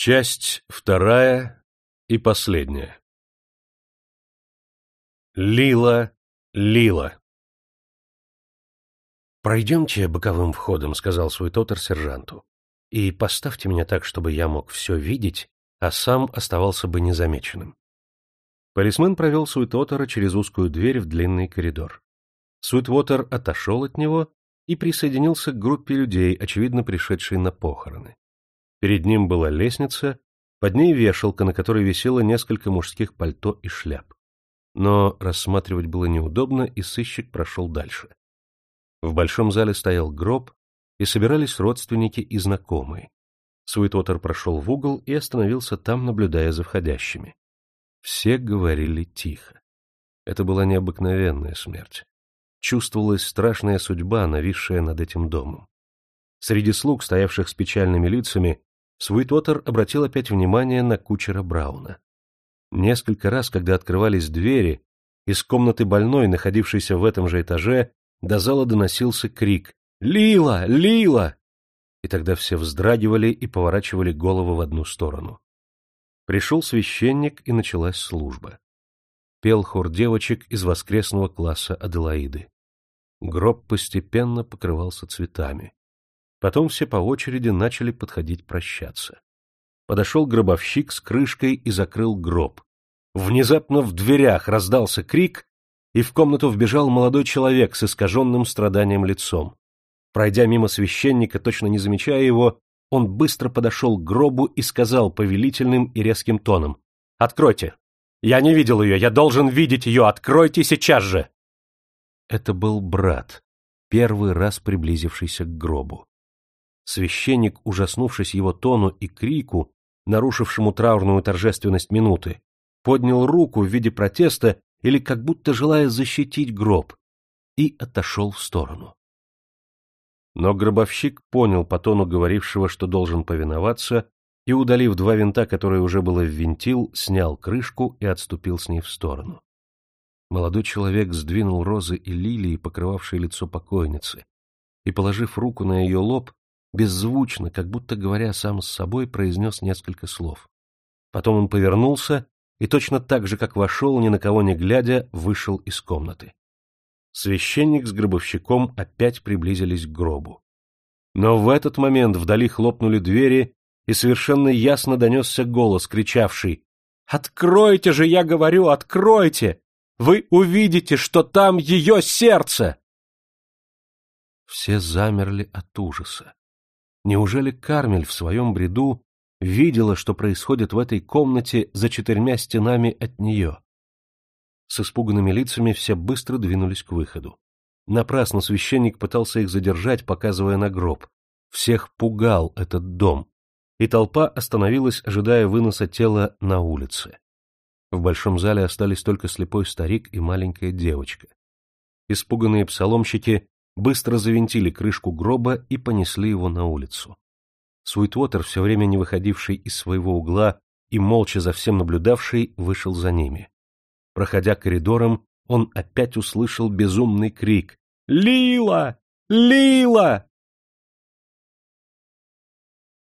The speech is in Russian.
Часть вторая и последняя. Лила, Лила. «Пройдемте боковым входом», — сказал свой тотер сержанту, — «и поставьте меня так, чтобы я мог все видеть, а сам оставался бы незамеченным». Полисмен провел Суитвотера через узкую дверь в длинный коридор. Суитвотер отошел от него и присоединился к группе людей, очевидно пришедшей на похороны. Перед ним была лестница, под ней вешалка, на которой висело несколько мужских пальто и шляп. Но рассматривать было неудобно, и сыщик прошел дальше. В большом зале стоял гроб, и собирались родственники и знакомые. Суитотер прошел в угол и остановился там, наблюдая за входящими. Все говорили тихо. Это была необыкновенная смерть. Чувствовалась страшная судьба, нависшая над этим домом. Среди слуг, стоявших с печальными лицами, Суитотер обратил опять внимание на кучера Брауна. Несколько раз, когда открывались двери, из комнаты больной, находившейся в этом же этаже, до зала доносился крик «Лила! Лила!» И тогда все вздрагивали и поворачивали голову в одну сторону. Пришел священник, и началась служба. Пел хор девочек из воскресного класса Аделаиды. Гроб постепенно покрывался цветами. Потом все по очереди начали подходить прощаться. Подошел гробовщик с крышкой и закрыл гроб. Внезапно в дверях раздался крик, и в комнату вбежал молодой человек с искаженным страданием лицом. Пройдя мимо священника, точно не замечая его, он быстро подошел к гробу и сказал повелительным и резким тоном. «Откройте! Я не видел ее, я должен видеть ее! Откройте сейчас же!» Это был брат, первый раз приблизившийся к гробу. Священник, ужаснувшись его тону и крику, нарушившему траурную торжественность минуты, поднял руку в виде протеста или как будто желая защитить гроб, и отошел в сторону. Но гробовщик понял по тону говорившего, что должен повиноваться, и, удалив два винта, которые уже было ввинтил, снял крышку и отступил с ней в сторону. Молодой человек сдвинул розы и лилии, покрывавшие лицо покойницы, и, положив руку на ее лоб, беззвучно, как будто говоря сам с собой, произнес несколько слов. Потом он повернулся и точно так же, как вошел, ни на кого не глядя, вышел из комнаты. Священник с гробовщиком опять приблизились к гробу. Но в этот момент вдали хлопнули двери, и совершенно ясно донесся голос, кричавший «Откройте же, я говорю, откройте! Вы увидите, что там ее сердце!» Все замерли от ужаса. Неужели Кармель в своем бреду видела, что происходит в этой комнате за четырьмя стенами от нее? С испуганными лицами все быстро двинулись к выходу. Напрасно священник пытался их задержать, показывая на гроб. Всех пугал этот дом, и толпа остановилась, ожидая выноса тела на улице. В большом зале остались только слепой старик и маленькая девочка. Испуганные псаломщики быстро завинтили крышку гроба и понесли его на улицу. Суитвотер, все время не выходивший из своего угла и молча за всем наблюдавший, вышел за ними. Проходя коридором, он опять услышал безумный крик «Лила! Лила!»